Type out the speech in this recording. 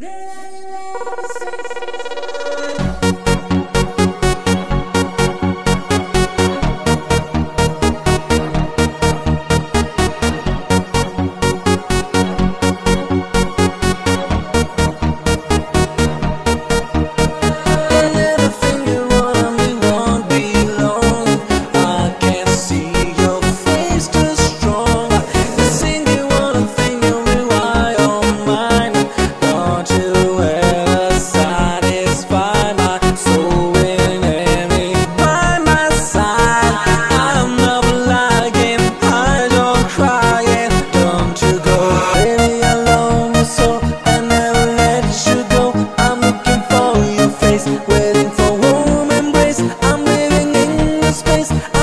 la la la place